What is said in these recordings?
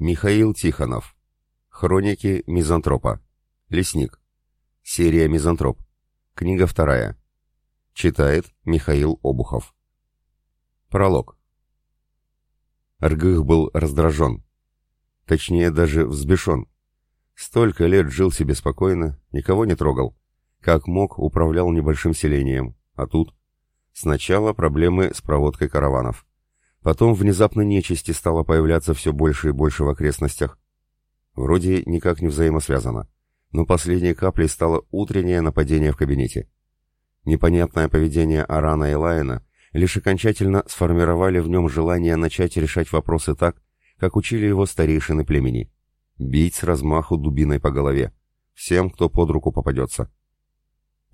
Михаил Тихонов. Хроники Мизантропа. Лесник. Серия Мизантроп. Книга вторая. Читает Михаил Обухов. Пролог. Аргых был раздражен. Точнее, даже взбешен. Столько лет жил себе спокойно, никого не трогал. Как мог, управлял небольшим селением. А тут... Сначала проблемы с проводкой караванов. Потом внезапно нечисти стало появляться все больше и больше в окрестностях. Вроде никак не взаимосвязано. Но последней каплей стало утреннее нападение в кабинете. Непонятное поведение Арана и Лайена лишь окончательно сформировали в нем желание начать решать вопросы так, как учили его старейшины племени. Бить с размаху дубиной по голове. Всем, кто под руку попадется.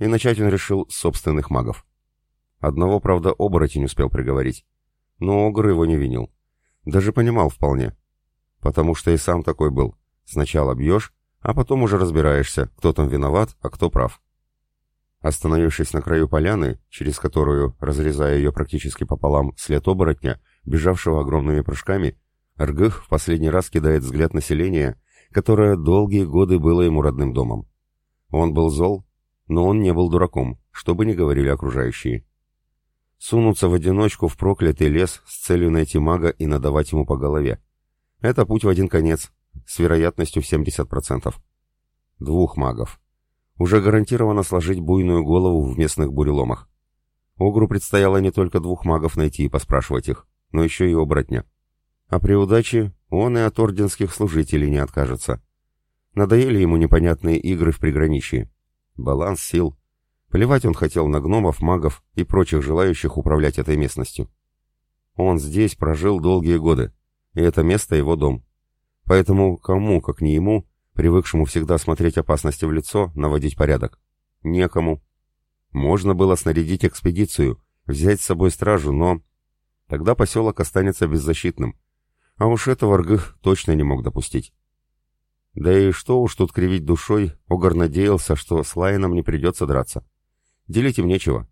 И начать он решил собственных магов. Одного, правда, оборотень успел приговорить но Огр его не винил. Даже понимал вполне. Потому что и сам такой был. Сначала бьешь, а потом уже разбираешься, кто там виноват, а кто прав. Остановившись на краю поляны, через которую, разрезая ее практически пополам, след оборотня, бежавшего огромными прыжками, Аргых в последний раз кидает взгляд населения, которое долгие годы было ему родным домом. Он был зол, но он не был дураком, что бы ни говорили окружающие. Сунуться в одиночку в проклятый лес с целью найти мага и надавать ему по голове. Это путь в один конец, с вероятностью в 70%. Двух магов. Уже гарантированно сложить буйную голову в местных буреломах. Огру предстояло не только двух магов найти и поспрашивать их, но еще и оборотня. А при удаче он и от орденских служителей не откажется. Надоели ему непонятные игры в приграничье. Баланс сил, Плевать он хотел на гномов, магов и прочих желающих управлять этой местностью. Он здесь прожил долгие годы, и это место его дом. Поэтому кому, как не ему, привыкшему всегда смотреть опасности в лицо, наводить порядок? Некому. Можно было снарядить экспедицию, взять с собой стражу, но... Тогда поселок останется беззащитным. А уж этого Аргых точно не мог допустить. Да и что уж тут кривить душой, Огар надеялся, что с Лайном не придется драться. Делить им нечего.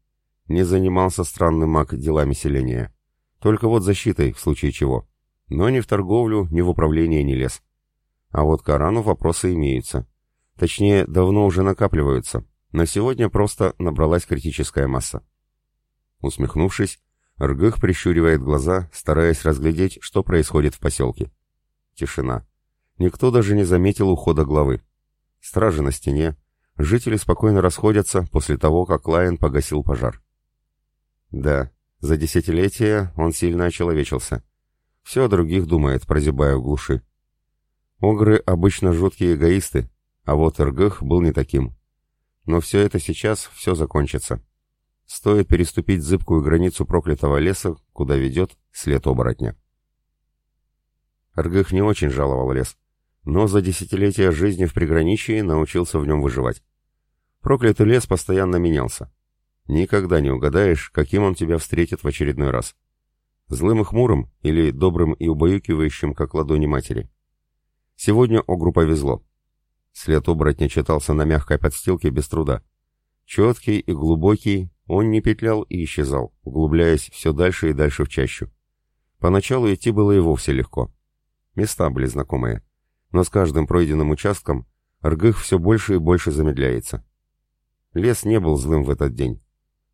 Не занимался странный маг делами селения. Только вот защитой, в случае чего. Но ни в торговлю, ни в управление не лез. А вот к Арану вопросы имеются. Точнее, давно уже накапливаются. Но сегодня просто набралась критическая масса. Усмехнувшись, Ргых прищуривает глаза, стараясь разглядеть, что происходит в поселке. Тишина. Никто даже не заметил ухода главы. Стражи на стене, Жители спокойно расходятся после того, как Лайон погасил пожар. Да, за десятилетия он сильно очеловечился. Все о других думает, прозябая в глуши. Огры обычно жуткие эгоисты, а вот Эргых был не таким. Но все это сейчас все закончится. Стоит переступить зыбкую границу проклятого леса, куда ведет след оборотня. Эргых не очень жаловал лес, но за десятилетия жизни в приграничии научился в нем выживать. Проклятый лес постоянно менялся. Никогда не угадаешь, каким он тебя встретит в очередной раз. Злым и хмурым или добрым и убаюкивающим, как ладони матери. Сегодня Огру повезло. След оборотня читался на мягкой подстилке без труда. Четкий и глубокий, он не петлял и исчезал, углубляясь все дальше и дальше в чащу. Поначалу идти было и вовсе легко. Места были знакомые. Но с каждым пройденным участком Аргых все больше и больше замедляется. Лес не был злым в этот день.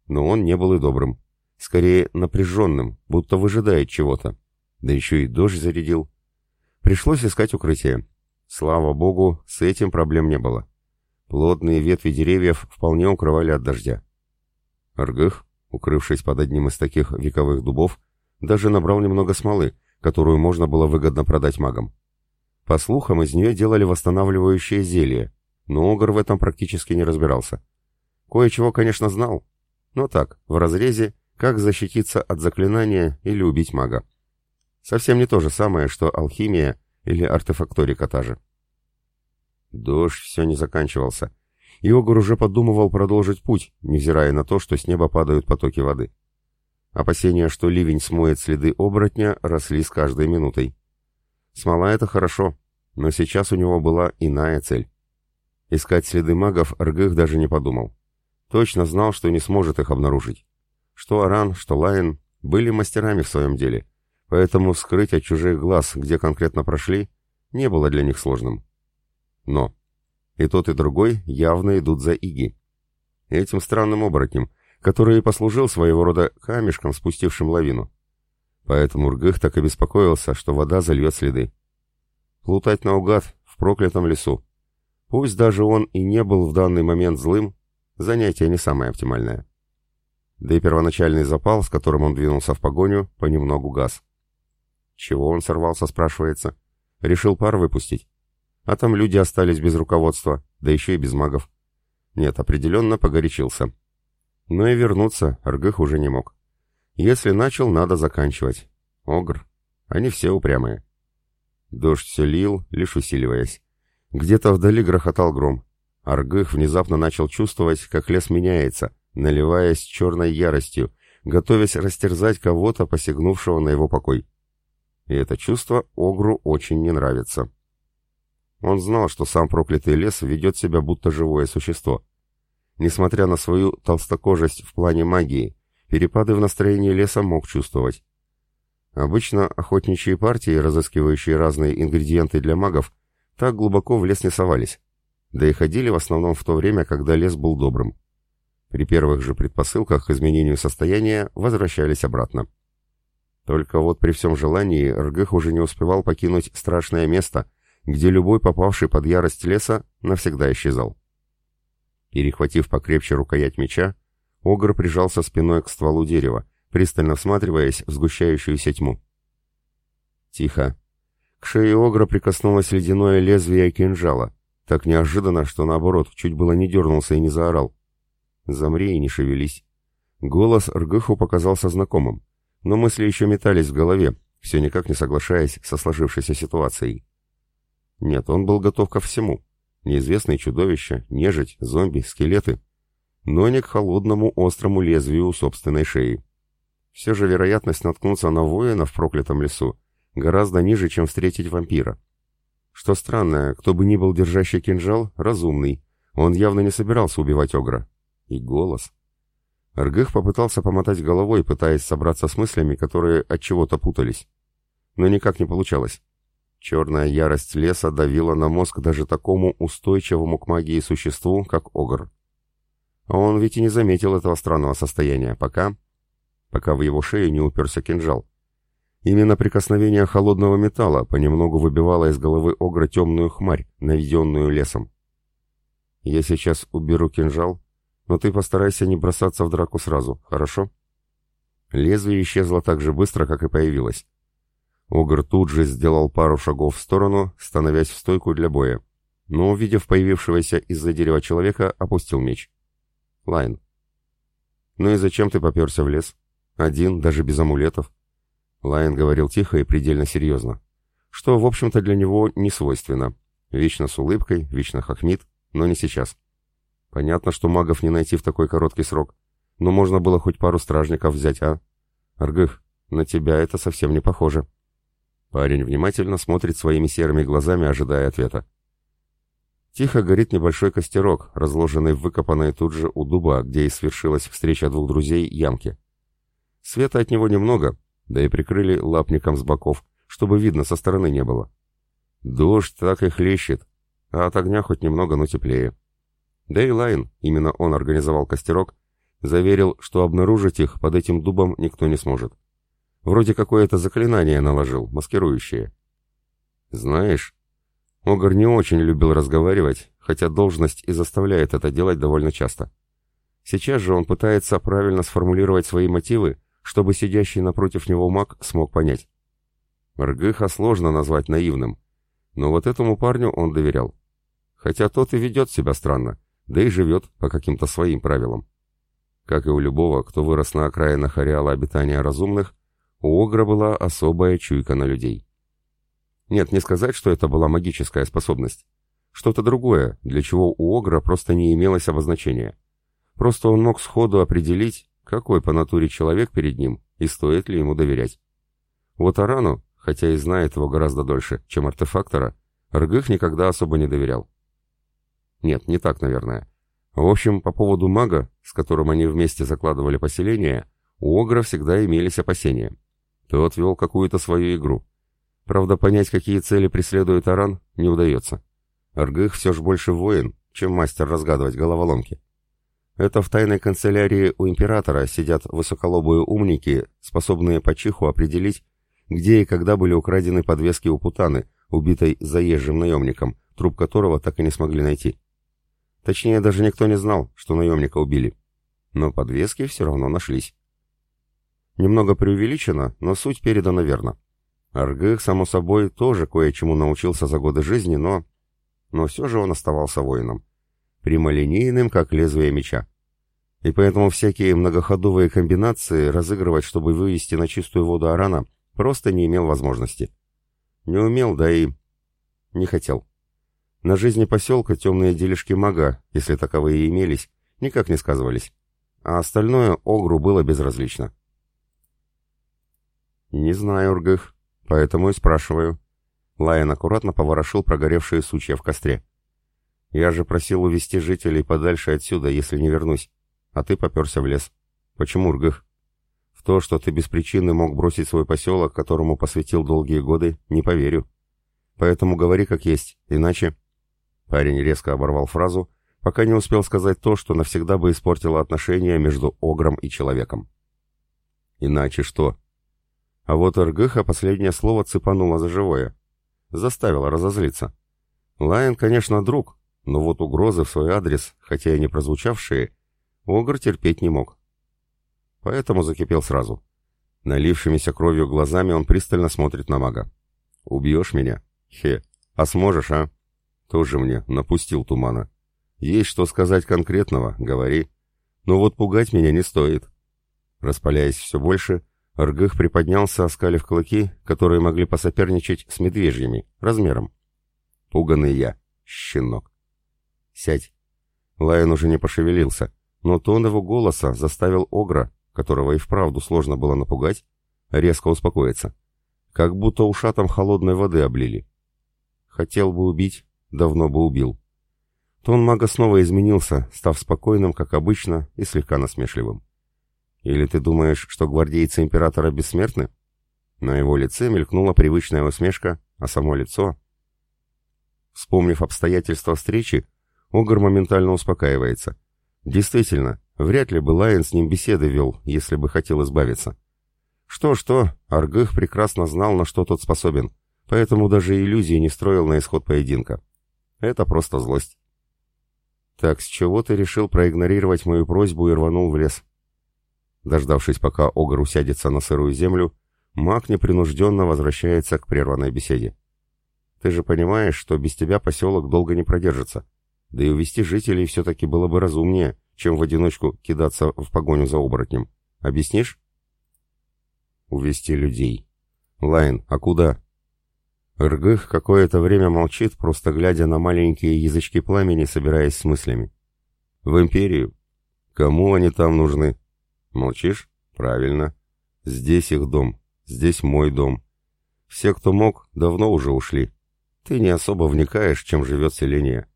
Но он не был и добрым. Скорее, напряженным, будто выжидает чего-то. Да еще и дождь зарядил. Пришлось искать укрытие. Слава богу, с этим проблем не было. Плотные ветви деревьев вполне укрывали от дождя. Аргых, укрывшись под одним из таких вековых дубов, даже набрал немного смолы, которую можно было выгодно продать магам. По слухам, из нее делали восстанавливающее зелье, но Огр в этом практически не разбирался. Кое-чего, конечно, знал, но так, в разрезе, как защититься от заклинания или убить мага. Совсем не то же самое, что алхимия или артефакторика та же. Дождь все не заканчивался, и Огур уже подумывал продолжить путь, невзирая на то, что с неба падают потоки воды. Опасения, что ливень смоет следы оборотня, росли с каждой минутой. Смола — это хорошо, но сейчас у него была иная цель. Искать следы магов Ргых даже не подумал. Точно знал, что не сможет их обнаружить. Что Аран, что Лайн были мастерами в своем деле, поэтому скрыть от чужих глаз, где конкретно прошли, не было для них сложным. Но и тот, и другой явно идут за Иги. Этим странным оборотнем, который и послужил своего рода камешком, спустившим лавину. Поэтому Ргых так и беспокоился, что вода зальет следы. Плутать наугад в проклятом лесу. Пусть даже он и не был в данный момент злым, занятие не самое оптимальное. Да и первоначальный запал, с которым он двинулся в погоню, понемногу газ. Чего он сорвался, спрашивается? Решил пар выпустить? А там люди остались без руководства, да еще и без магов. Нет, определенно погорячился. Но и вернуться Аргых уже не мог. Если начал, надо заканчивать. Огр. Они все упрямые. Дождь все лил, лишь усиливаясь. Где-то вдали грохотал гром. Аргых внезапно начал чувствовать, как лес меняется, наливаясь черной яростью, готовясь растерзать кого-то, посягнувшего на его покой. И это чувство Огру очень не нравится. Он знал, что сам проклятый лес ведет себя будто живое существо. Несмотря на свою толстокожесть в плане магии, перепады в настроении леса мог чувствовать. Обычно охотничьи партии, разыскивающие разные ингредиенты для магов, так глубоко в лес не совались, да и ходили в основном в то время, когда лес был добрым. При первых же предпосылках к изменению состояния возвращались обратно. Только вот при всем желании Ргых уже не успевал покинуть страшное место, где любой попавший под ярость леса навсегда исчезал. Перехватив покрепче рукоять меча, Огр прижался спиной к стволу дерева, пристально всматриваясь в сгущающуюся тьму. Тихо. К шее Огра прикоснулось ледяное лезвие кинжала, так неожиданно, что наоборот, чуть было не дернулся и не заорал. «Замри и не шевелись». Голос Ргыху показался знакомым, но мысли еще метались в голове, все никак не соглашаясь со сложившейся ситуацией. Нет, он был готов ко всему. Неизвестные чудовища, нежить, зомби, скелеты. Но не к холодному острому лезвию собственной шеи. Все же вероятность наткнуться на воина в проклятом лесу гораздо ниже, чем встретить вампира. Что странно, кто бы ни был держащий кинжал, разумный. Он явно не собирался убивать Огра. И голос. Аргых попытался помотать головой, пытаясь собраться с мыслями, которые от чего-то путались. Но никак не получалось. Черная ярость леса давила на мозг даже такому устойчивому к магии существу, как Огр. А он ведь и не заметил этого странного состояния, пока... пока в его шею не уперся кинжал. Именно прикосновение холодного металла понемногу выбивало из головы Огра темную хмарь, наведенную лесом. «Я сейчас уберу кинжал, но ты постарайся не бросаться в драку сразу, хорошо?» Лезвие исчезло так же быстро, как и появилось. Огр тут же сделал пару шагов в сторону, становясь в стойку для боя, но, увидев появившегося из-за дерева человека, опустил меч. Лайн. «Ну и зачем ты поперся в лес? Один, даже без амулетов?» Лайн говорил тихо и предельно серьезно, что, в общем-то, для него не свойственно. Вечно с улыбкой, вечно хохмит, но не сейчас. Понятно, что магов не найти в такой короткий срок, но можно было хоть пару стражников взять, а? Аргых, на тебя это совсем не похоже. Парень внимательно смотрит своими серыми глазами, ожидая ответа. Тихо горит небольшой костерок, разложенный в выкопанной тут же у дуба, где и свершилась встреча двух друзей, ямки. Света от него немного, да и прикрыли лапником с боков, чтобы видно со стороны не было. Дождь так и хлещет, а от огня хоть немного, но теплее. Да и Лайн, именно он организовал костерок, заверил, что обнаружить их под этим дубом никто не сможет. Вроде какое-то заклинание наложил, маскирующее. Знаешь, Огр не очень любил разговаривать, хотя должность и заставляет это делать довольно часто. Сейчас же он пытается правильно сформулировать свои мотивы, чтобы сидящий напротив него маг смог понять. Ргыха сложно назвать наивным, но вот этому парню он доверял. Хотя тот и ведет себя странно, да и живет по каким-то своим правилам. Как и у любого, кто вырос на окраинах ареала обитания разумных, у Огра была особая чуйка на людей. Нет, не сказать, что это была магическая способность. Что-то другое, для чего у Огра просто не имелось обозначения. Просто он мог сходу определить, какой по натуре человек перед ним и стоит ли ему доверять. Вот Арану, хотя и знает его гораздо дольше, чем артефактора, Ргых никогда особо не доверял. Нет, не так, наверное. В общем, по поводу мага, с которым они вместе закладывали поселение, у Огра всегда имелись опасения. Тот вел какую-то свою игру. Правда, понять, какие цели преследует Аран, не удается. Аргых все же больше воин, чем мастер разгадывать головоломки. Это в тайной канцелярии у императора сидят высоколобые умники, способные по чиху определить, где и когда были украдены подвески у Путаны, убитой заезжим наемником, труп которого так и не смогли найти. Точнее, даже никто не знал, что наемника убили. Но подвески все равно нашлись. Немного преувеличено, но суть передана верно. Аргых, само собой, тоже кое-чему научился за годы жизни, но... Но все же он оставался воином. Прямолинейным, как лезвие меча. И поэтому всякие многоходовые комбинации разыгрывать, чтобы вывести на чистую воду Арана, просто не имел возможности. Не умел, да и... не хотел. На жизни поселка темные делишки мага, если таковые имелись, никак не сказывались. А остальное Огру было безразлично. «Не знаю, Ургых, поэтому и спрашиваю». Лайон аккуратно поворошил прогоревшие сучья в костре. «Я же просил увести жителей подальше отсюда, если не вернусь. А ты поперся в лес. Почему, Ургых?» «В то, что ты без причины мог бросить свой поселок, которому посвятил долгие годы, не поверю. Поэтому говори как есть, иначе...» Парень резко оборвал фразу, пока не успел сказать то, что навсегда бы испортило отношения между Огром и человеком. Иначе что? А вот Эргыха последнее слово цепануло за живое. Заставило разозлиться. Лайон, конечно, друг, но вот угрозы в свой адрес, хотя и не прозвучавшие, Огр терпеть не мог. Поэтому закипел сразу. Налившимися кровью глазами он пристально смотрит на мага. «Убьешь меня? Хе. А сможешь, а?» Тоже мне напустил тумана. Есть что сказать конкретного, говори. Но вот пугать меня не стоит. Распаляясь все больше, Аргых приподнялся, оскалив клыки, которые могли посоперничать с медвежьими, размером. Пуганный я, щенок. Сядь. Лайон уже не пошевелился, но тон его голоса заставил Огра, которого и вправду сложно было напугать, резко успокоиться. Как будто ушатом холодной воды облили. Хотел бы убить, давно бы убил. Тон мага снова изменился, став спокойным, как обычно, и слегка насмешливым. «Или ты думаешь, что гвардейцы императора бессмертны?» На его лице мелькнула привычная усмешка, а само лицо... Вспомнив обстоятельства встречи, Огр моментально успокаивается. Действительно, вряд ли бы Лайен с ним беседы вел, если бы хотел избавиться. Что-что, Аргых прекрасно знал, на что тот способен, поэтому даже иллюзии не строил на исход поединка. Это просто злость. Так с чего ты решил проигнорировать мою просьбу и рванул в лес? Дождавшись, пока Огр усядется на сырую землю, маг непринужденно возвращается к прерванной беседе. Ты же понимаешь, что без тебя поселок долго не продержится. Да и увести жителей все-таки было бы разумнее, чем в одиночку кидаться в погоню за оборотнем. Объяснишь? Увести людей. Лайн, а куда? Ргых какое-то время молчит, просто глядя на маленькие язычки пламени, собираясь с мыслями. «В империю. Кому они там нужны?» «Молчишь? Правильно. Здесь их дом. Здесь мой дом. Все, кто мог, давно уже ушли. Ты не особо вникаешь, чем живет селение».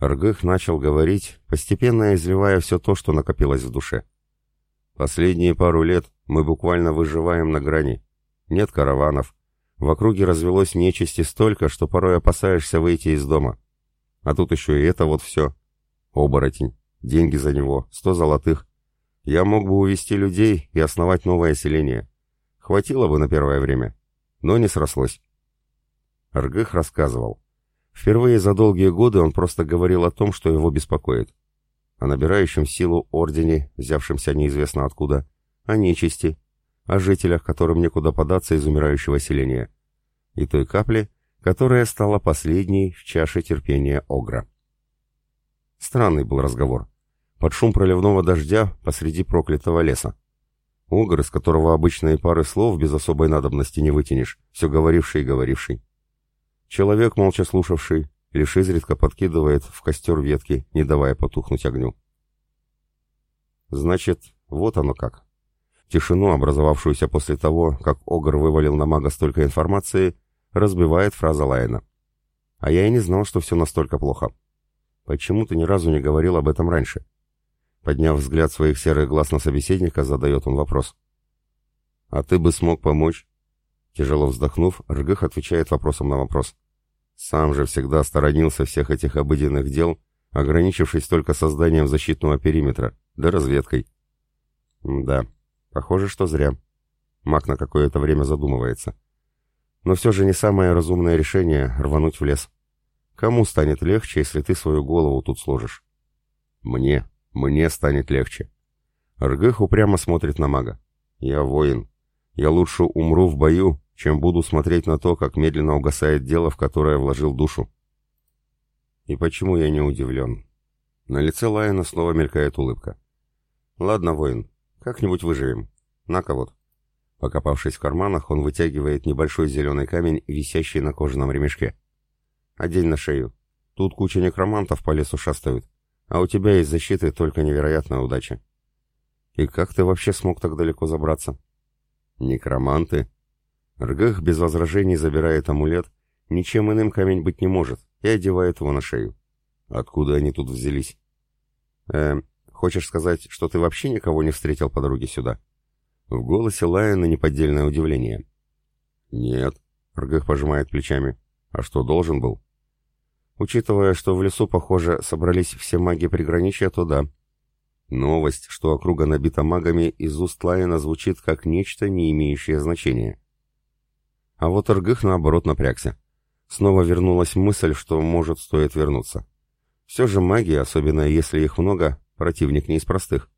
Ргых начал говорить, постепенно изливая все то, что накопилось в душе. «Последние пару лет мы буквально выживаем на грани. Нет караванов, в округе развелось нечисти столько, что порой опасаешься выйти из дома. А тут еще и это вот все. Оборотень. Деньги за него. Сто золотых. Я мог бы увести людей и основать новое селение. Хватило бы на первое время. Но не срослось. Аргых рассказывал. Впервые за долгие годы он просто говорил о том, что его беспокоит. О набирающем силу ордене, взявшемся неизвестно откуда, о нечисти, о жителях, которым некуда податься из умирающего селения, и той капли, которая стала последней в чаше терпения Огра. Странный был разговор. Под шум проливного дождя посреди проклятого леса. Огр, из которого обычные пары слов без особой надобности не вытянешь, все говоривший и говоривший. Человек, молча слушавший, лишь изредка подкидывает в костер ветки, не давая потухнуть огню. Значит, вот оно как. Тишину, образовавшуюся после того, как Огр вывалил на мага столько информации, разбивает фраза Лайна. А я и не знал, что все настолько плохо. Почему ты ни разу не говорил об этом раньше? Подняв взгляд своих серых глаз на собеседника, задает он вопрос. А ты бы смог помочь? Тяжело вздохнув, Ргых отвечает вопросом на вопрос. Сам же всегда сторонился всех этих обыденных дел, ограничившись только созданием защитного периметра, да разведкой. Да, похоже, что зря. Маг на какое-то время задумывается. Но все же не самое разумное решение — рвануть в лес. Кому станет легче, если ты свою голову тут сложишь? Мне, мне станет легче. Ргых упрямо смотрит на мага. Я воин. Я лучше умру в бою, чем буду смотреть на то, как медленно угасает дело, в которое вложил душу. И почему я не удивлен? На лице Лайена снова мелькает улыбка. Ладно, воин, как-нибудь выживем. На-ка вот. Покопавшись в карманах, он вытягивает небольшой зеленый камень, висящий на кожаном ремешке. Одень на шею. Тут куча некромантов по лесу шастают, а у тебя из защиты только невероятная удача. И как ты вообще смог так далеко забраться? Некроманты? Ргах без возражений забирает амулет, ничем иным камень быть не может, и одевает его на шею. Откуда они тут взялись? Э, хочешь сказать, что ты вообще никого не встретил по дороге сюда? В голосе Лайена неподдельное удивление. Нет, Ргах пожимает плечами. А что, должен был? Учитывая, что в лесу, похоже, собрались все маги приграничья, то да. Новость, что округа набита магами, из уст Лайена звучит как нечто, не имеющее значения. А вот Иргых, наоборот, напрягся. Снова вернулась мысль, что, может, стоит вернуться. Все же маги, особенно если их много, противник не из простых.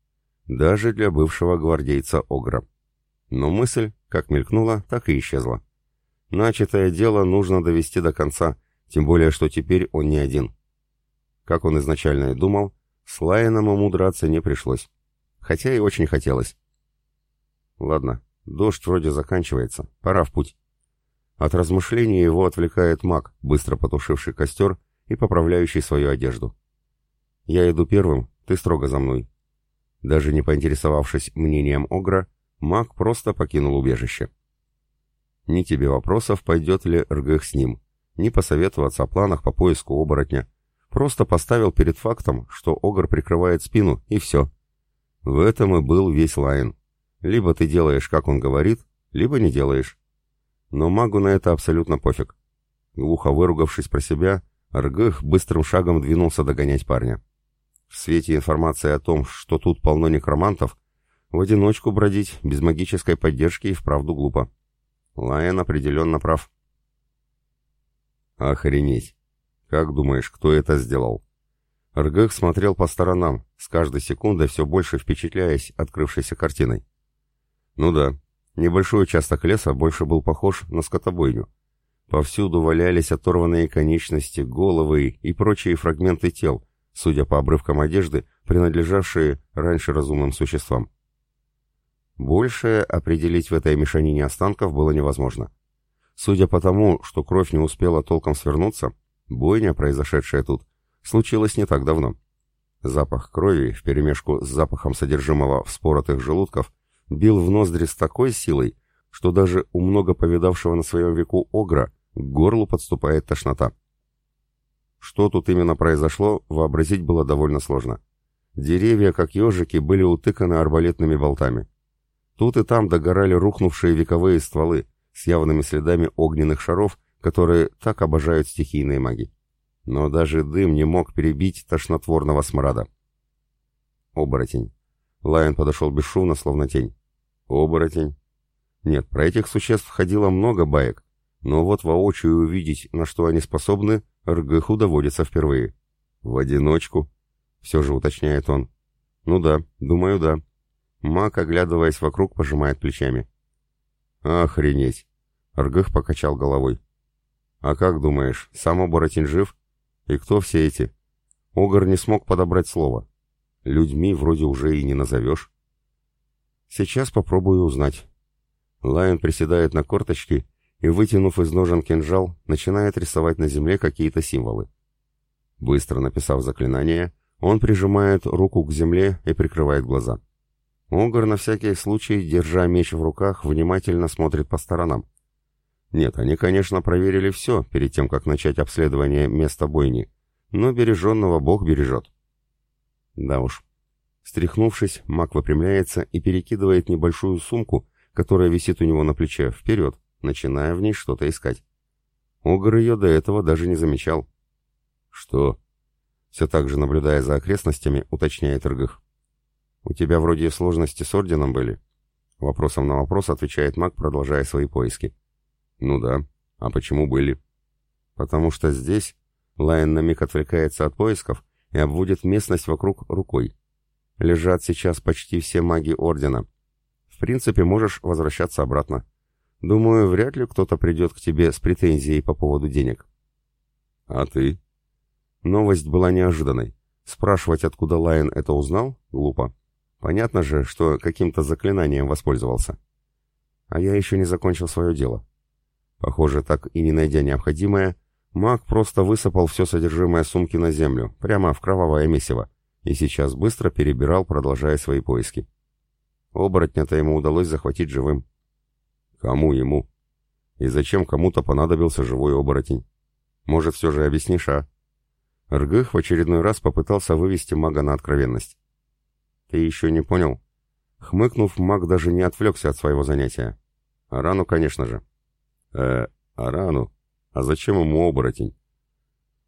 Даже для бывшего гвардейца Огра. Но мысль, как мелькнула, так и исчезла. Начатое дело нужно довести до конца, тем более, что теперь он не один. Как он изначально и думал, с Лайеном ему драться не пришлось. Хотя и очень хотелось. Ладно, дождь вроде заканчивается, пора в путь. От размышлений его отвлекает маг, быстро потушивший костер и поправляющий свою одежду. «Я иду первым, ты строго за мной». Даже не поинтересовавшись мнением Огра, маг просто покинул убежище. Ни тебе вопросов, пойдет ли Огр с ним, ни посоветоваться о планах по поиску оборотня. Просто поставил перед фактом, что Огр прикрывает спину, и все. В этом и был весь Лайн. Либо ты делаешь, как он говорит, либо не делаешь. Но магу на это абсолютно пофиг. Глухо выругавшись про себя, Ргых быстрым шагом двинулся догонять парня. В свете информации о том, что тут полно некромантов, в одиночку бродить без магической поддержки и вправду глупо. Лайон определенно прав. Охренеть. Как думаешь, кто это сделал? Ргых смотрел по сторонам, с каждой секундой все больше впечатляясь открывшейся картиной. Ну да, Небольшой участок леса больше был похож на скотобойню. Повсюду валялись оторванные конечности, головы и прочие фрагменты тел, судя по обрывкам одежды, принадлежавшие раньше разумным существам. Больше определить в этой мешанине останков было невозможно. Судя по тому, что кровь не успела толком свернуться, бойня, произошедшая тут, случилась не так давно. Запах крови вперемешку с запахом содержимого вспоротых желудков бил в ноздри с такой силой, что даже у много повидавшего на своем веку огра к горлу подступает тошнота. Что тут именно произошло, вообразить было довольно сложно. Деревья, как ежики, были утыканы арбалетными болтами. Тут и там догорали рухнувшие вековые стволы с явными следами огненных шаров, которые так обожают стихийные маги. Но даже дым не мог перебить тошнотворного смрада. Оборотень. Лайон подошел бесшумно, словно тень. Оборотень. Нет, про этих существ ходило много баек, но вот воочию увидеть, на что они способны, Ргыху доводится впервые. В одиночку? Все же уточняет он. Ну да, думаю, да. Мак, оглядываясь вокруг, пожимает плечами. Охренеть. Ргых покачал головой. А как думаешь, сам оборотень жив? И кто все эти? Огар не смог подобрать слово. Людьми вроде уже и не назовешь. Сейчас попробую узнать. Лайон приседает на корточки и, вытянув из ножен кинжал, начинает рисовать на земле какие-то символы. Быстро написав заклинание, он прижимает руку к земле и прикрывает глаза. Огр на всякий случай, держа меч в руках, внимательно смотрит по сторонам. Нет, они, конечно, проверили все перед тем, как начать обследование места бойни, но береженного Бог бережет. Да уж, Стряхнувшись, маг выпрямляется и перекидывает небольшую сумку, которая висит у него на плече, вперед, начиная в ней что-то искать. Огр ее до этого даже не замечал. «Что?» Все так же, наблюдая за окрестностями, уточняет Иргых. «У тебя вроде сложности с орденом были?» Вопросом на вопрос отвечает маг, продолжая свои поиски. «Ну да. А почему были?» «Потому что здесь...» Лайн на миг отвлекается от поисков и обводит местность вокруг рукой. «Лежат сейчас почти все маги Ордена. В принципе, можешь возвращаться обратно. Думаю, вряд ли кто-то придет к тебе с претензией по поводу денег». «А ты?» Новость была неожиданной. Спрашивать, откуда Лайн это узнал, глупо. Понятно же, что каким-то заклинанием воспользовался. А я еще не закончил свое дело. Похоже, так и не найдя необходимое, маг просто высыпал все содержимое сумки на землю, прямо в кровавое месиво, и сейчас быстро перебирал, продолжая свои поиски. Оборотня-то ему удалось захватить живым. Кому ему? И зачем кому-то понадобился живой оборотень? Может, все же объяснишь, а? Ргых в очередной раз попытался вывести мага на откровенность. «Ты еще не понял?» Хмыкнув, маг даже не отвлекся от своего занятия. «Арану, конечно же». «Э, Арану? А зачем ему оборотень?»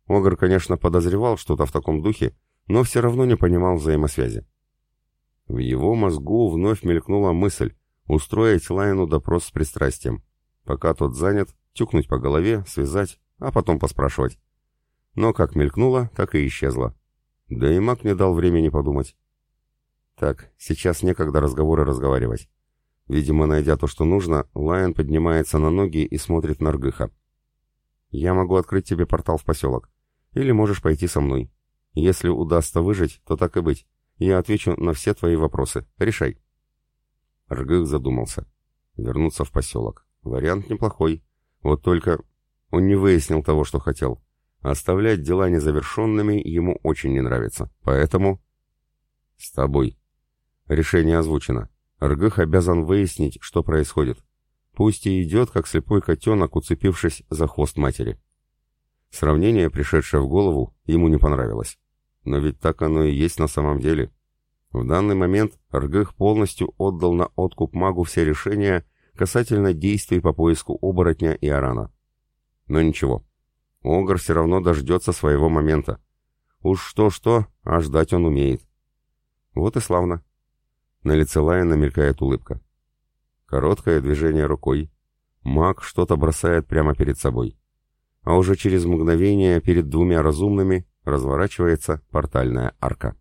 Огр, конечно, подозревал что-то в таком духе, но все равно не понимал взаимосвязи. В его мозгу вновь мелькнула мысль устроить Лайну допрос с пристрастием. Пока тот занят, тюкнуть по голове, связать, а потом поспрашивать но как мелькнуло, так и исчезло. Да и маг не дал времени подумать. Так, сейчас некогда разговоры разговаривать. Видимо, найдя то, что нужно, Лайон поднимается на ноги и смотрит на Ргыха. «Я могу открыть тебе портал в поселок. Или можешь пойти со мной. Если удастся выжить, то так и быть. Я отвечу на все твои вопросы. Решай». Ргых задумался. Вернуться в поселок. Вариант неплохой. Вот только он не выяснил того, что хотел. Оставлять дела незавершенными ему очень не нравится. Поэтому... С тобой. Решение озвучено. Ргых обязан выяснить, что происходит. Пусть и идет, как слепой котенок, уцепившись за хвост матери. Сравнение, пришедшее в голову, ему не понравилось. Но ведь так оно и есть на самом деле. В данный момент Ргых полностью отдал на откуп магу все решения касательно действий по поиску оборотня и арана. Но ничего. Огр все равно дождется своего момента. Уж что-что, а ждать он умеет. Вот и славно. На лице Лайена мелькает улыбка. Короткое движение рукой. Маг что-то бросает прямо перед собой. А уже через мгновение перед двумя разумными разворачивается портальная арка.